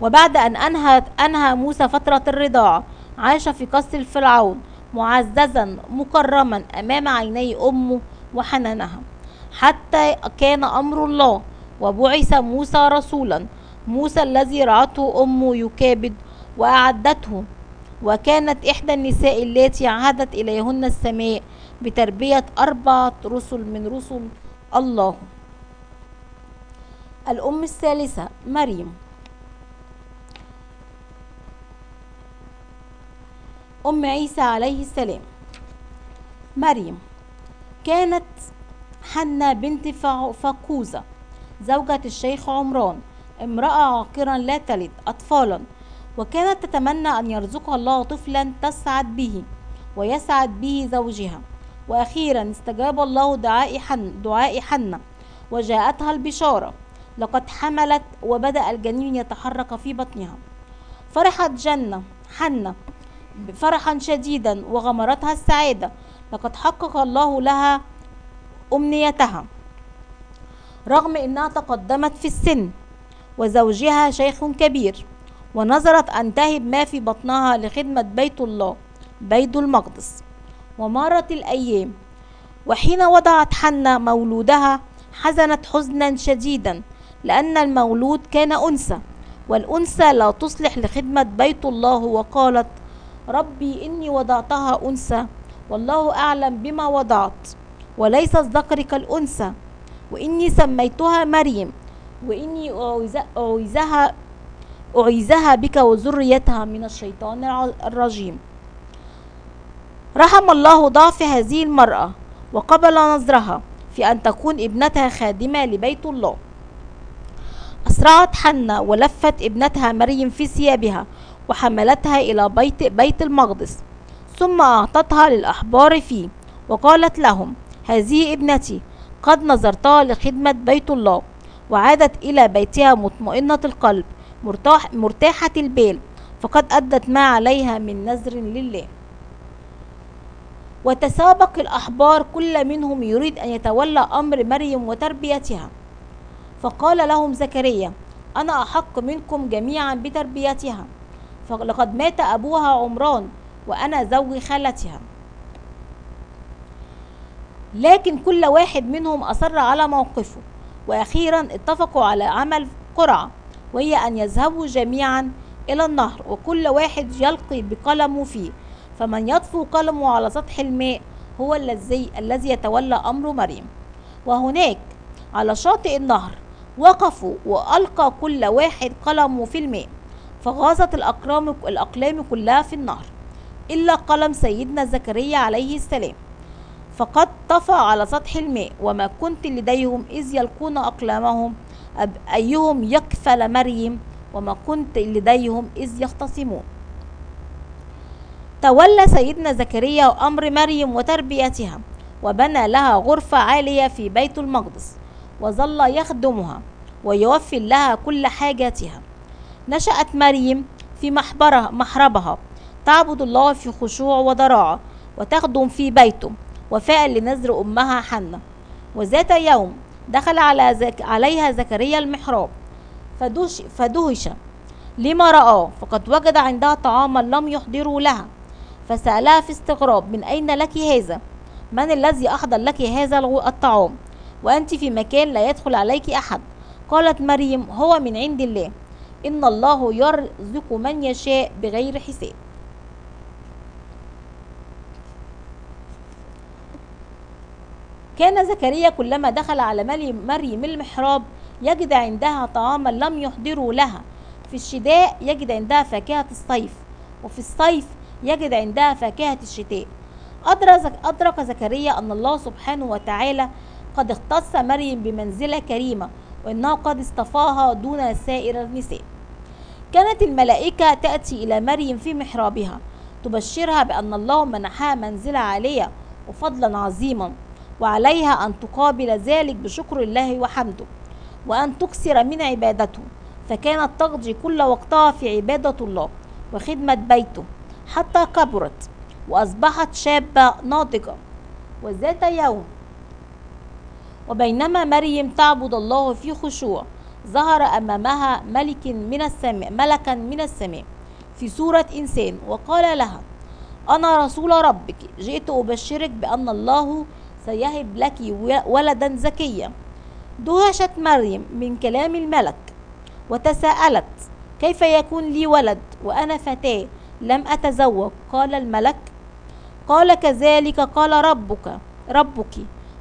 وبعد أن أنهى, أنهى موسى فترة الرضاعة عاش في قصر فرعون معززا مكرما أمام عيني أمه وحنانها. حتى كان أمر الله وبعث موسى رسولا موسى الذي رعته أمه يكابد وأعدته وكانت إحدى النساء التي عهدت إليهن السماء بتربية أربعة رسل من رسل الله. الأم الثالثة مريم. أم عيسى عليه السلام. مريم. كانت حنة بنت فقوزة زوجة الشيخ عمران امرأة عاقرا لا تلد أطفالا. وكانت تتمنى أن يرزقها الله طفلا تسعد به ويسعد به زوجها. وأخيرا استجاب الله دعاء حن دعاء حنة وجاءتها البشارة. لقد حملت وبدأ الجنين يتحرك في بطنها. فرحت جنة حنة فرحا شديدا وغمرتها السعادة. لقد حقق الله لها أمنيتها. رغم أنها تقدمت في السن وزوجها شيخ كبير. ونظرت أن تهب ما في بطنها لخدمة بيت الله بيت المقدس. ومرت الأيام وحين وضعت حنة مولودها حزنت حزنا شديدا لأن المولود كان أنثى والأنثى لا تصلح لخدمة بيت الله. وقالت ربي إني وضعتها أنثى والله أعلم بما وضعت وليس الذكر كالأنثى وإني سميتها مريم وإني أعيذها أعيذها بك وذريتها من الشيطان الرجيم. رحم الله ضعف هذه المرأة وقبل نظرها في أن تكون ابنتها خادمة لبيت الله. أسرعت حنة ولفت ابنتها مريم في ثيابها وحملتها إلى بيت, بيت المقدس ثم أعطتها للأحبار فيه وقالت لهم هذه ابنتي قد نظرتها لخدمة بيت الله وعادت إلى بيتها مطمئنة القلب مرتاح مرتاحة البال فقد أدت ما عليها من نذر لله. وتسابق الأحبار كل منهم يريد أن يتولى أمر مريم وتربيتها. فقال لهم زكريا أنا أحق منكم جميعا بتربيتها. فلقد مات أبوها عمران وأنا زوج خالتها. لكن كل واحد منهم أصر على موقفه وأخيرا اتفقوا على عمل قرعة. وهي أن يذهبوا جميعا إلى النهر وكل واحد يلقي بقلمه فيه. فمن يطفو قلمه على سطح الماء هو الذي الذي يتولى أمر مريم. وهناك على شاطئ النهر وقفوا وألقى كل واحد قلمه في الماء فغاصت الأقلام الأقلام كلها في النهر إلا قلم سيدنا زكريا عليه السلام. فقد طفى على سطح الماء وما كنت لديهم إذ يلقون أقلامهم أيهم يكفل مريم وما كنت لديهم إذ يختصمون. تولى سيدنا زكريا أمر مريم وتربيتها وبنى لها غرفة عالية في بيت المقدس وظل يخدمها ويوفي لها كل حاجاتها. نشأت مريم في محبرها محربها تعبد الله في خشوع وضراعة وتخدم في بيته وفاء لنذر أمها حنة. وذات يوم دخل على زك عليها زكريا المحراب فدهش, فدهش. لما رآه فقد وجد عندها طعاما لم يحضره لها فسألها في استغراب من أين لك هذا؟ من الذي أحضر لك هذا الطعام؟ وأنت في مكان لا يدخل عليك أحد. قالت مريم هو من عند الله. إن الله يرزق من يشاء بغير حساب. كان زكريا كلما دخل على مريم المحراب يجد عندها طعاما لم يحضره لها. في الشتاء يجد عندها فاكهة الصيف وفي الصيف يجد عندها فاكهة الشتاء. أدرك زكريا أن الله سبحانه وتعالى قد اختص مريم بمنزلة كريمة وأنه قد اصطفاها دون سائر النساء. كانت الملائكة تأتي إلى مريم في محرابها تبشرها بأن الله منحها منزلة عالية وفضلا عظيما. وعليها أن تقابل ذلك بشكر الله وحمده وأن تكثر من عبادته فكانت تقضي كل وقتها في عبادة الله وخدمة بيته حتى كبرت وأصبحت شابة ناضجة وذات يوم. وبينما مريم تعبد الله في خشوع ظهر أمامها ملك من السماء ملكا من السماء في صورة إنسان وقال لها أنا رسول ربك جئت أبشرك بأن الله سيهب لك ولدا زكيا دهشت مريم من كلام الملك وتساءلت كيف يكون لي ولد وأنا فتاة لم أتزوج؟ قال الملك قال كذلك قال ربك ربك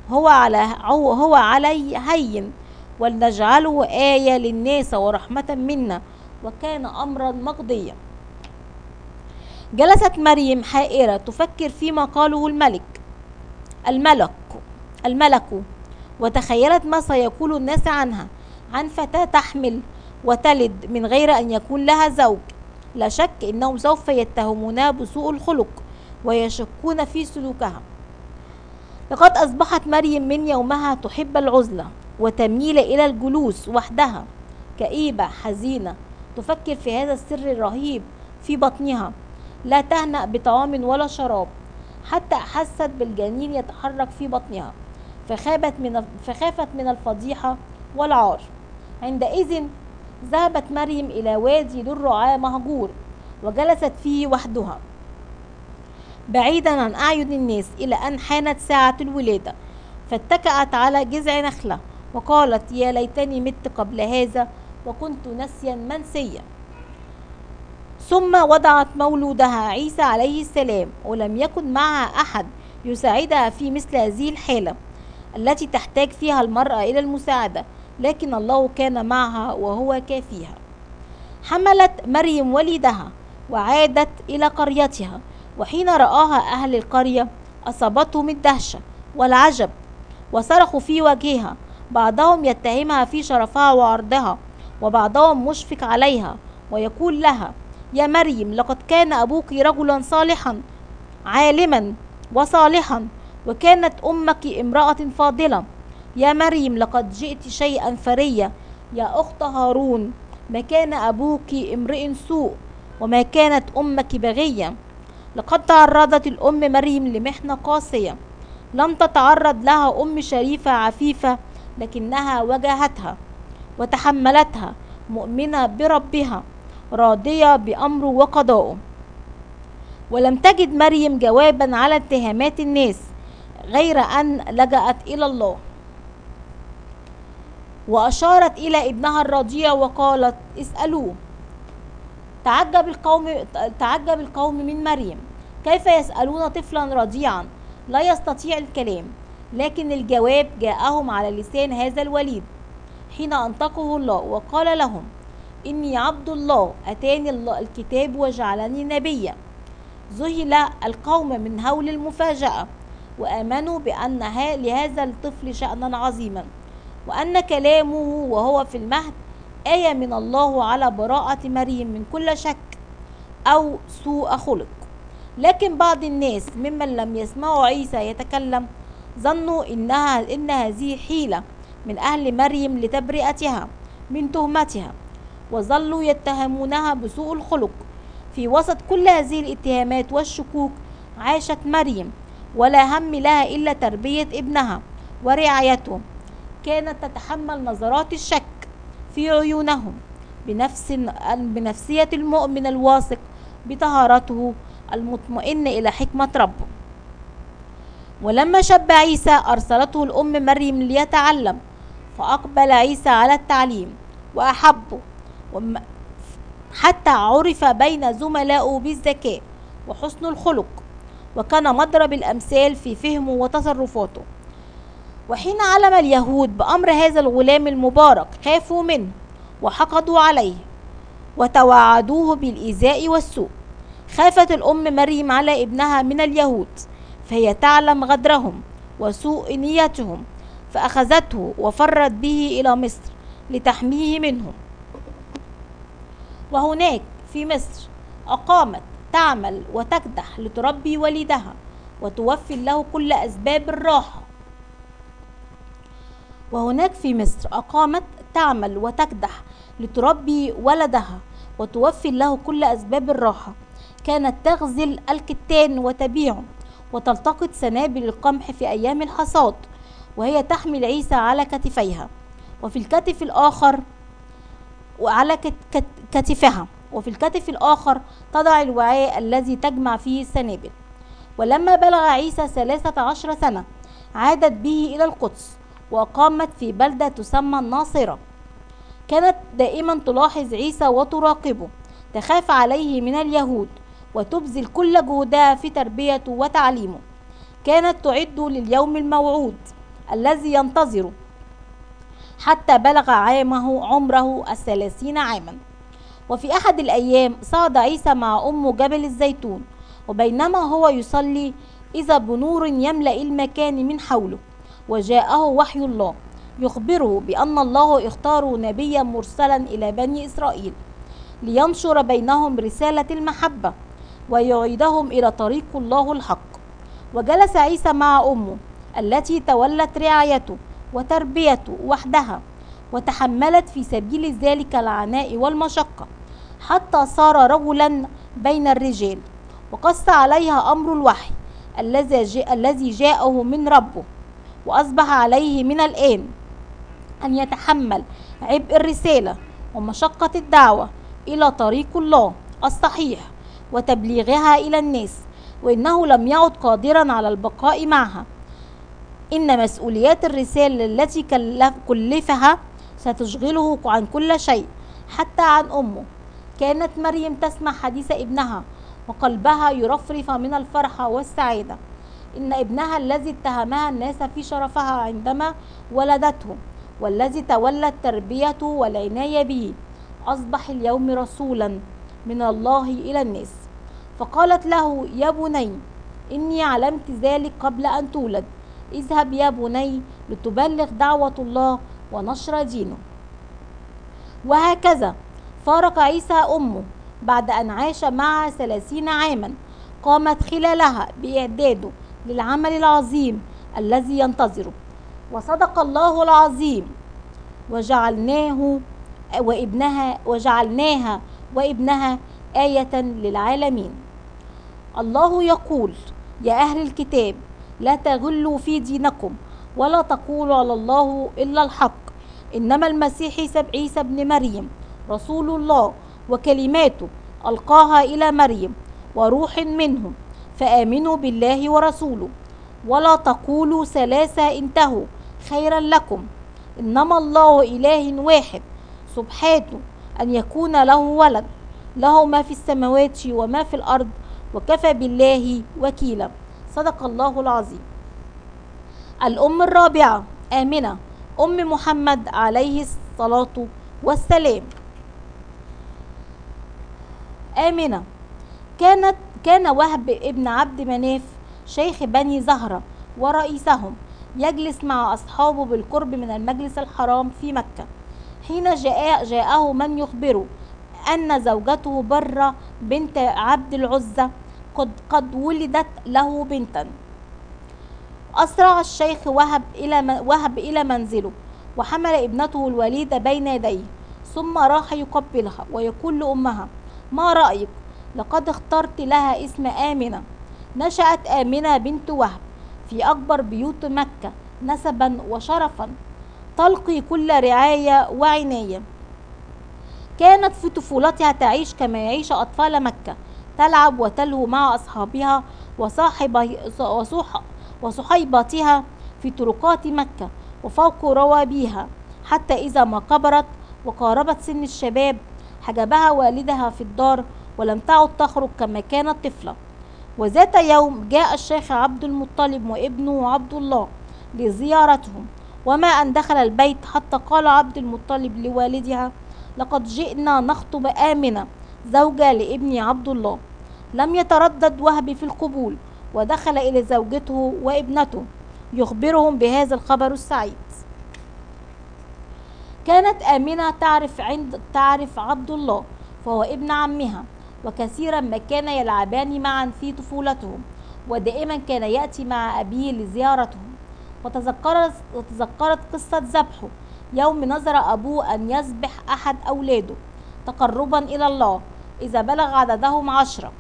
هو على هو علي هين ولنجعله آية للناس ورحمة منا وكان أمرا مقضيا. جلست مريم حائرة تفكر فيما قاله الملك الملك الملك. وتخيلت ما سيقول الناس عنها. عن فتاة تحمل وتلد من غير أن يكون لها زوج. لا شك إنهم سوف يتهمونها بسوء الخلق ويشكون في سلوكها. لقد أصبحت مريم من يومها تحب العزلة وتميل إلى الجلوس وحدها. كئيبة حزينة تفكر في هذا السر الرهيب في بطنها. لا تهنأ بطعام ولا شراب. حتى أحست بالجنين يتحرك في بطنها فخافت من فخافت من الفضيحة والعار. عندئذ ذهبت مريم إلى وادي ذو الرعاة مهجور وجلست فيه وحدها. بعيدا عن أعين الناس إلى أن حانت ساعة الولادة فاتكأت على جذع نخلة وقالت يا ليتني مت قبل هذا وكنت نسيا منسيا. ثم وضعت مولودها عيسى عليه السلام ولم يكن معها أحد يساعدها في مثل هذه الحالة التي تحتاج فيها المرأة إلى المساعدة لكن الله كان معها وهو كافيها. حملت مريم وليدها وعادت إلى قريتها وحين رآها أهل القرية أصابتهم الدهشة والعجب وصرخوا في وجهها بعضهم يتهمها في شرفها وعرضها وبعضهم مشفق عليها ويقول لها يا مريم لقد كان أبوك رجلا صالحا عالما وصالحا وكانت أمك امرأة فاضلة. يا مريم لقد جئت شيئا فريا يا أخت هارون ما كان أبوك امرئ سوء وما كانت أمك بغية. لقد تعرضت الأم مريم لمحنة قاسية. لم تتعرض لها أم شريفة عفيفة لكنها واجهتها وتحملتها مؤمنة بربها. راضية بأمره وقضائه ولم تجد مريم جوابا على اتهامات الناس غير أن لجأت إلى الله. وأشارت إلى ابنها الرضيع وقالت اسألوه. تعجب القوم تعجب القوم من مريم. كيف يسألون طفلا رضيعا؟ لا يستطيع الكلام. لكن الجواب جاءهم على لسان هذا الوليد حين أنطقه الله. وقال لهم إني عبد الله أتاني الله الكتاب وجعلني نبيا. ذهل القوم من هول المفاجأة وآمنوا بأن لهذا الطفل شأنا عظيما. وأن كلامه وهو في المهد آية من الله على براءة مريم من كل شك أو سوء خلق. لكن بعض الناس ممن لم يسمعوا عيسى يتكلم ظنوا إنها إن هذه حيلة من أهل مريم لتبرئتها من تهمتها. وظلوا يتهمونها بسوء الخلق. في وسط كل هذه الاتهامات والشكوك عاشت مريم ولا هم لها إلا تربية ابنها ورعايته. كانت تتحمل نظرات الشك في عيونهم بنفس بنفسية المؤمن الواثق بطهارته المطمئن إلى حكمة ربه. ولما شب عيسى أرسلته الأم مريم ليتعلم فأقبل عيسى على التعليم وأحبه. حتى عرف بين زملائه بالذكاء وحسن الخلق وكان مضرب الأمثال في فهمه وتصرفاته. وحين علم اليهود بأمر هذا الغلام المبارك خافوا منه وحقدوا عليه وتوعدوه بالإيذاء والسوء. خافت الأم مريم على ابنها من اليهود فهي تعلم غدرهم وسوء نيتهم فأخذته وفرت به إلى مصر لتحميه منهم. وهناك في مصر أقامت تعمل وتكدح لتربي وليدها وتوفي له كل أسباب الراحة. وهناك في مصر أقامت تعمل وتكدح لتربي ولدها وتوفي له كل أسباب الراحة. كانت تغزل الكتان وتبيعه وتلتقط سنابل القمح في أيام الحصاد وهي تحمل عيسى على كتفيها. وفي الكتف الآخر وعلى كتفها. وفي الكتف الآخر تضع الوعاء الذي تجمع فيه السنابل. ولما بلغ عيسى ثلاثة عشر سنة عادت به إلى القدس وأقامت في بلدة تسمى الناصرة. كانت دائما تلاحظ عيسى وتراقبه تخاف عليه من اليهود وتبذل كل جهدها في تربيته وتعليمه. كانت تعد لليوم الموعود الذي ينتظره. حتى بلغ عامه عمره الثلاثين عاما. وفي أحد الأيام صعد عيسى مع أمه جبل الزيتون وبينما هو يصلي إذا بنور يملأ المكان من حوله. وجاءه وحي الله يخبره بأن الله اختار نبيا مرسلا إلى بني إسرائيل لينشر بينهم رسالة المحبة ويعيدهم إلى طريق الله الحق. وجلس عيسى مع أمه التي تولت رعايته وتربيته وحدها وتحملت في سبيل ذلك العناء والمشقة حتى صار رجلا بين الرجال وقص عليها أمر الوحي الذي جاءه من ربه وأصبح عليه من الآن أن يتحمل عبء الرسالة ومشقة الدعوة إلى طريق الله الصحيح وتبليغها إلى الناس وإنه لم يعد قادرا على البقاء معها. إن مسؤوليات الرسالة التي كلفها ستشغله عن كل شيء حتى عن أمه. كانت مريم تسمع حديث ابنها وقلبها يرفرف من الفرحة والسعادة. إن ابنها الذي اتهمها الناس في شرفها عندما ولدته والذي تولت تربيته والعناية به أصبح اليوم رسولا من الله إلى الناس. فقالت له يا بني إني علمت ذلك قبل أن تولد. اذهب يا بني لتبلغ دعوة الله ونشر دينه. وهكذا فارق عيسى أمه بعد أن عاش معها ثلاثين عاما قامت خلالها بإعداده للعمل العظيم الذي ينتظره. وصدق الله العظيم. وجعلناه وابنها وجعلناها وابنها آية للعالمين. الله يقول يا أهل الكتاب لا تغلوا في دينكم ولا تقولوا على الله إلا الحق. إنما المسيح عيسى ابن مريم رسول الله وكلماته ألقاها إلى مريم وروح منه فآمنوا بالله ورسوله. ولا تقولوا ثلاثة انتهوا خيرا لكم. إنما الله إله واحد سبحانه أن يكون له ولد له ما في السماوات وما في الأرض وكفى بالله وكيلا. صدق الله العظيم. الأم الرابعة آمنة أم محمد عليه الصلاة والسلام. آمنة كانت كان وهب ابن عبد مناف شيخ بني زهرة ورئيسهم يجلس مع أصحابه بالقرب من المجلس الحرام في مكة. حين جاء جاءه من يخبره أن زوجته برة بنت عبد العزة قد, قد ولدت له بنتا. أسرع الشيخ وهب إلى, وهب إلى منزله وحمل ابنته الوليدة بين يديه ثم راح يقبلها ويقول لأمها ما رأيك؟ لقد اخترت لها اسم آمنة. نشأت آمنة بنت وهب في أكبر بيوت مكة نسبا وشرفا تلقي كل رعاية وعناية. كانت في طفولتها تعيش كما يعيش أطفال مكة تلعب وتلهو مع أصحابها وصاحب وصحيباتها في طرقات مكة وفوق روابيها حتى إذا ما كبرت وقاربت سن الشباب حجبها والدها في الدار ولم تعد تخرج كما كانت طفلة. وذات يوم جاء الشيخ عبد المطلب وابنه عبد الله لزيارتهم وما أن دخل البيت حتى قال عبد المطلب لوالدها لقد جئنا نخطب آمنة زوجة لابني عبد الله. لم يتردد وهبي في القبول ودخل إلى زوجته وابنته يخبرهم بهذا الخبر السعيد. كانت آمنة تعرف عند تعرف عبد الله فهو ابن عمها وكثيرا ما كان يلعبان معا في طفولتهم ودائما كان يأتي مع أبيه لزيارتهم. وتذكرت, وتذكرت قصة ذبحه يوم نظر أبوه أن يذبح أحد أولاده تقربا إلى الله إذا بلغ عددهم عشرة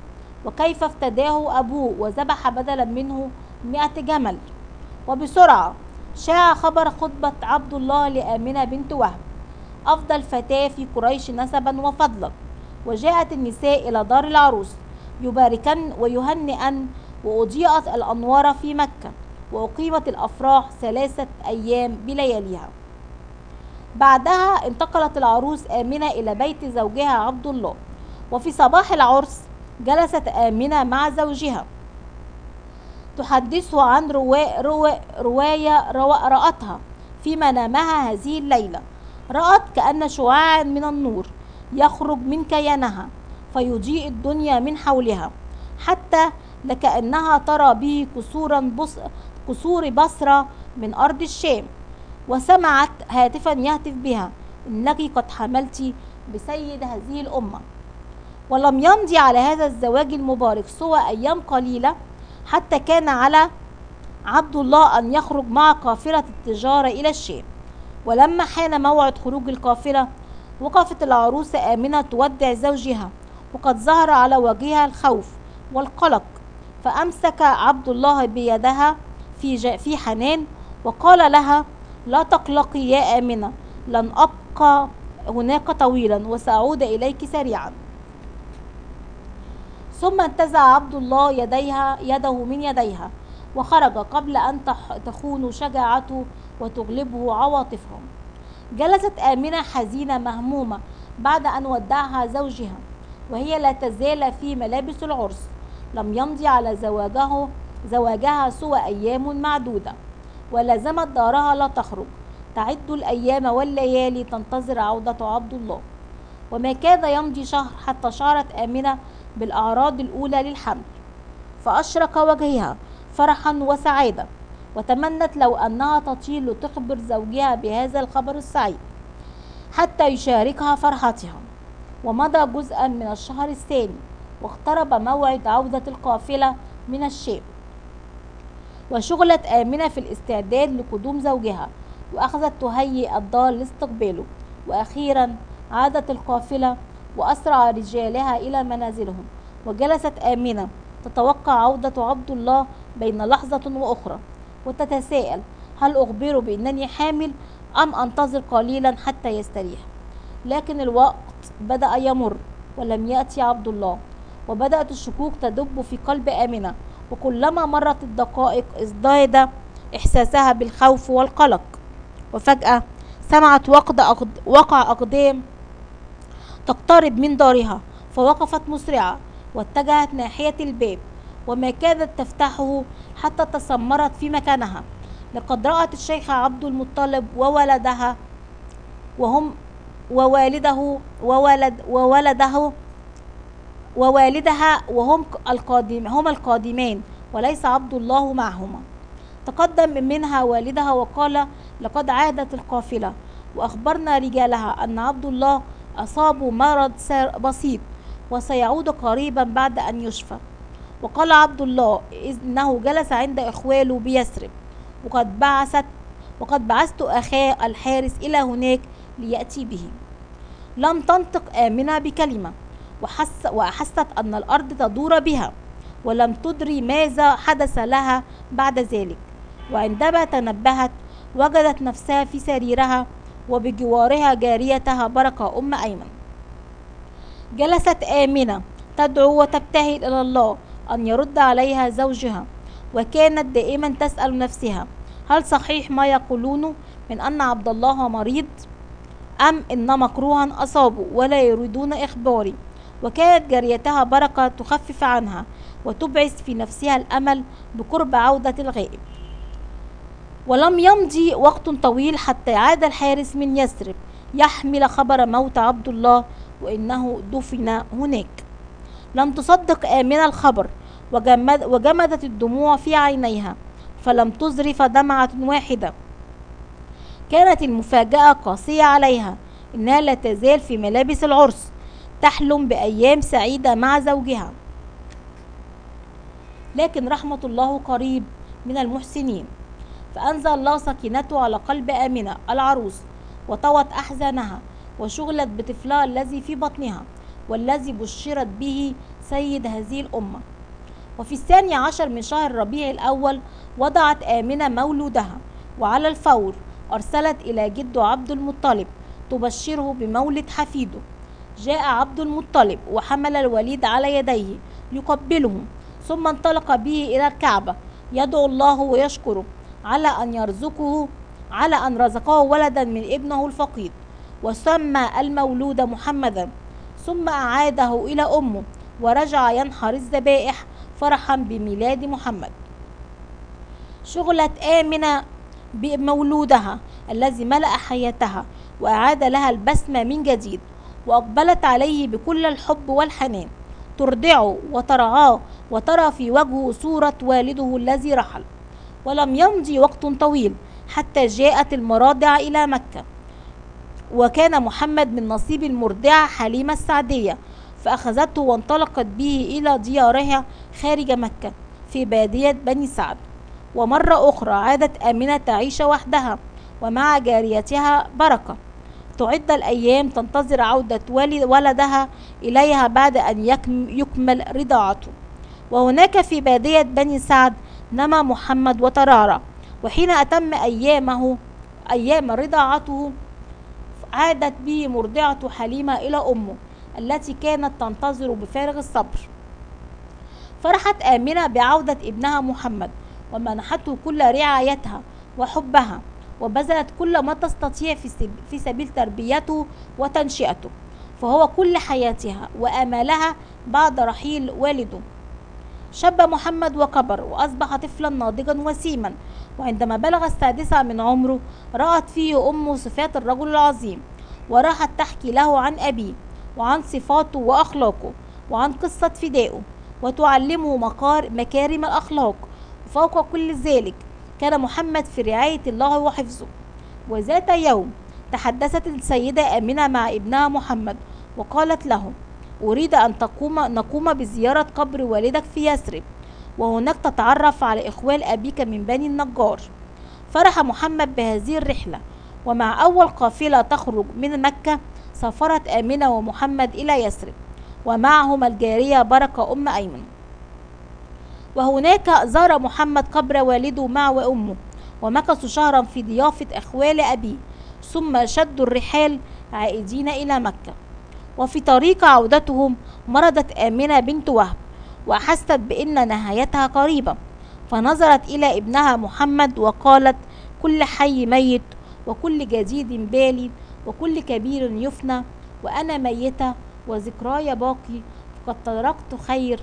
وكيف افتداه أبوه وذبح بدلا منه مئة جمل. وبسرعة شاع خبر خطبة عبد الله لآمنة بنت وهب. أفضل فتاة في قريش نسبا وفضلا. وجاءت النساء إلى دار العروس يباركن ويهنئن وأضيئت الأنوار في مكة وأقيمت الأفراح ثلاثة أيام بلياليها. بعدها انتقلت العروس آمنة إلى بيت زوجها عبد الله. وفي صباح العرس جلست آمنة مع زوجها. تحدثه عن روا... روا... رواية روا... رأتها في منامها هذه الليلة. رأت كأن شعاعا من النور يخرج من كيانها فيضيء الدنيا من حولها حتى لكأنها ترى به كسورا بص... كسور بصرة من أرض الشام. وسمعت هاتفا يهتف بها إنك قد حملت بسيد هذه الأمة. ولم يمضي على هذا الزواج المبارك سوى أيام قليلة حتى كان على عبد الله أن يخرج مع قافلة التجارة إلى الشام. ولما حان موعد خروج القافلة وقفت العروسة آمنة تودع زوجها وقد ظهر على وجهها الخوف والقلق فأمسك عبد الله بيدها في في حنان وقال لها لا تقلقي يا آمنة لن أبقى هناك طويلا وسأعود إليك سريعا. ثم انتزع عبد الله يديها يده من يديها وخرج قبل أن تخون شجاعته وتغلبه عواطفهم. جلست آمنة حزينة مهمومة بعد أن ودعها زوجها وهي لا تزال في ملابس العرس. لم يمضي على زواجه زواجها سوى أيام معدودة ولزمت دارها لا تخرج. تعد الأيام والليالي تنتظر عودة عبد الله. وما كاد يمضي شهر حتى شعرت آمنة بالأعراض الأولى للحمل فأشرق وجهها فرحا وسعادة وتمنت لو أنها تطيل لتخبر زوجها بهذا الخبر السعيد حتى يشاركها فرحتها. ومضى جزءا من الشهر الثاني واقترب موعد عودة القافلة من الشام وشغلت آمنة في الاستعداد لقدوم زوجها وأخذت تهيئ الدار لاستقباله. وأخيرا عادت القافلة وأسرع رجالها إلى منازلهم. وجلست آمنة تتوقع عودة عبد الله بين لحظة وأخرى وتتساءل هل أخبره بأنني حامل أم أنتظر قليلا حتى يستريح؟ لكن الوقت بدأ يمر ولم يأتي عبد الله وبدأت الشكوك تدب في قلب آمنة. وكلما مرت الدقائق ازداد إحساسها بالخوف والقلق. وفجأة سمعت وقع أقدام تقترب من دارها فوقفت مسرعة واتجهت ناحية الباب وما كادت تفتحه حتى تسمرت في مكانها. لقد رأت الشيخ عبد المطلب وولدها وهم ووالده وولد وولده ووالدها وهم القادم هم القادمان وليس عبد الله معهما. تقدم منها والدها وقال لقد عادت القافلة وأخبرنا رجالها أن عبد الله أصابه مرض بسيط وسيعود قريبا بعد أن يشفى. وقال عبد الله إنه جلس عند إخواله بيسرب وقد بعثت وقد بعثت أخاه الحارس إلى هناك ليأتي به. لم تنطق آمنة بكلمة وحس وأحست أن الأرض تدور بها ولم تدري ماذا حدث لها بعد ذلك. وعندما تنبهت وجدت نفسها في سريرها وبجوارها جاريتها بركة أم أيمن. جلست آمنة تدعو وتبتهل إلى الله أن يرد عليها زوجها وكانت دائما تسأل نفسها هل صحيح ما يقولونه من أن عبد الله مريض؟ أم إن مكروها أصابه ولا يريدون إخباري؟ وكانت جاريتها بركة تخفف عنها وتبعث في نفسها الأمل بقرب عودة الغائب. ولم يمضي وقت طويل حتى عاد الحارس من يثرب يحمل خبر موت عبد الله وإنه دفن هناك. لم تصدق آمنة الخبر وجمد وجمدت الدموع في عينيها فلم تزرف دمعة واحدة. كانت المفاجأة قاسية عليها إنها لا تزال في ملابس العرس تحلم بأيام سعيدة مع زوجها. لكن رحمة الله قريب من المحسنين. فأنزل الله سكينته على قلب آمنة العروس وطوت أحزانها وشغلت بطفلها الذي في بطنها والذي بشرت به سيد هذه الأمة. وفي الثاني عشر من شهر ربيع الأول وضعت آمنة مولودها وعلى الفور أرسلت إلى جده عبد المطلب تبشره بمولد حفيده. جاء عبد المطلب وحمل الوليد على يديه يقبله ثم انطلق به إلى الكعبة يدعو الله ويشكره. على أن يرزقه على أن رزقه ولدا من ابنه الفقيد وسمى المولود محمدا. ثم أعاده إلى أمه ورجع ينحر الذبائح فرحا بميلاد محمد. شغلت آمنة بمولودها الذي ملأ حياتها وأعاد لها البسمة من جديد وأقبلت عليه بكل الحب والحنان ترضعه وترعاه وترى في وجهه صورة والده الذي رحل. ولم يمضي وقت طويل حتى جاءت المراضع إلى مكة. وكان محمد من نصيب المرضعة حليمة السعدية فأخذته وانطلقت به إلى ديارها خارج مكة في بادية بني سعد. ومرة أخرى عادت آمنة تعيش وحدها ومع جاريتها بركة. تعد الأيام تنتظر عودة ولدها إليها بعد أن يكمل رضاعته. وهناك في بادية بني سعد نما محمد وترارى وحين أتم أيامه أيام رضاعته عادت به مرضعة حليمة إلى أمه التي كانت تنتظر بفارغ الصبر. فرحت آمنة بعودة ابنها محمد ومنحته كل رعايتها وحبها وبذلت كل ما تستطيع في سبيل تربيته وتنشئته فهو كل حياتها وآمالها بعد رحيل والده. شب محمد وكبر وأصبح طفلا ناضجا وسيما وعندما بلغ السادسة من عمره رأت فيه أمه صفات الرجل العظيم وراحت تحكي له عن أبيه وعن صفاته وأخلاقه وعن قصة فدائه وتعلمه مقار مكارم الأخلاق. وفوق كل ذلك كان محمد في رعاية الله وحفظه. وذات يوم تحدثت السيدة آمنة مع ابنها محمد وقالت له أريد أن تقوم نقوم بزيارة قبر والدك في يثرب وهناك تتعرف على إخوال أبيك من بني النجار. فرح محمد بهذه الرحلة ومع أول قافلة تخرج من مكة سافرت آمنة ومحمد إلى يثرب ومعهما الجارية بركة أم أيمن. وهناك زار محمد قبر والده مع وأمه ومكثوا شهرا في ضيافة أخوال أبيه ثم شدوا الرحال عائدين إلى مكة. وفي طريق عودتهم مرضت آمنة بنت وهب وأحست بأن نهايتها قريبة. فنظرت إلى ابنها محمد وقالت كل حي ميت وكل جديد بالي وكل كبير يفنى وأنا ميتة وذكراي باقي فقد تركت خير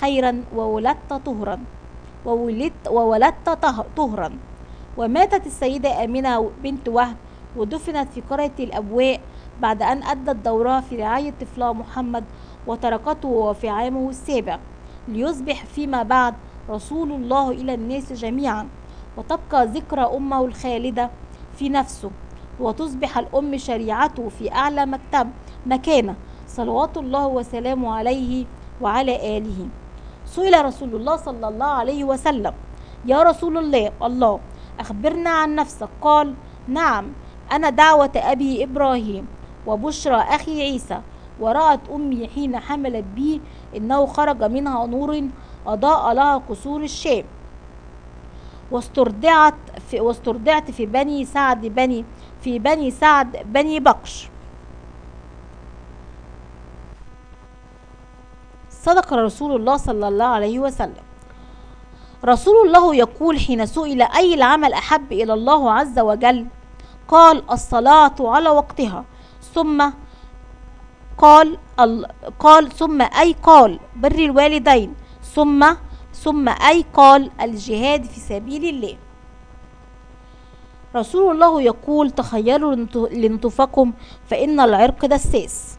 خيرا وولدت طهرا وولدت وولدت طهرا. وماتت السيدة آمنة بنت وهب ودفنت في قرية الأبواء بعد أن أدت دورها في رعاية طفلها محمد وتركته في عامه السابع ليصبح فيما بعد رسول الله إلى الناس جميعا وتبقى ذكرى أمه الخالدة في نفسه وتصبح الأم شريعته في أعلى مكتب مكانة صلوات الله وسلامه عليه وعلى آله. سئل رسول الله صلى الله عليه وسلم يا رسول الله الله أخبرنا عن نفسك. قال نعم أنا دعوة أبي إبراهيم. وبشرى أخي عيسى. ورأت أمي حين حملت بي إنه خرج منها نور أضاء لها قصور الشام. واسترضعت في واسترضعت في بني سعد بني في بني سعد بني بقش. صدق رسول الله صلى الله عليه وسلم. رسول الله يقول حين سئل أي العمل أحب إلى الله عز وجل؟ قال الصلاة على وقتها. ثم قال ال- قال ثم أي قال بر الوالدين ثم ثم أي قال الجهاد في سبيل الله. رسول الله يقول تخيلوا لانت- لانطفاكم فإن العرق دساس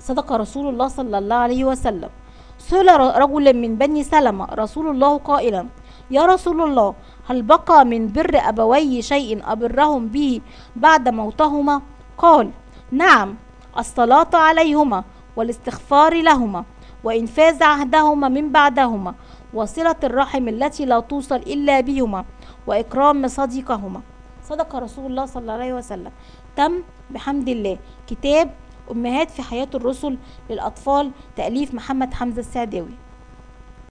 صدق رسول الله صلى الله عليه وسلم. سئل رجل من بني سلمة رسول الله قائلا يا رسول الله هل بقى من بر أبوي شيء أبرهم به بعد موتهما؟ قال نعم الصلاة عليهما والاستغفار لهما وإنفاذ عهدهما من بعدهما وصلة الرحم التي لا توصل إلا بهما وإكرام صديقهما. صدق رسول الله صلى الله عليه وسلم. تم بحمد الله. كتاب أمهات في حياة الرسل للأطفال تأليف محمد حمزة السعداوي.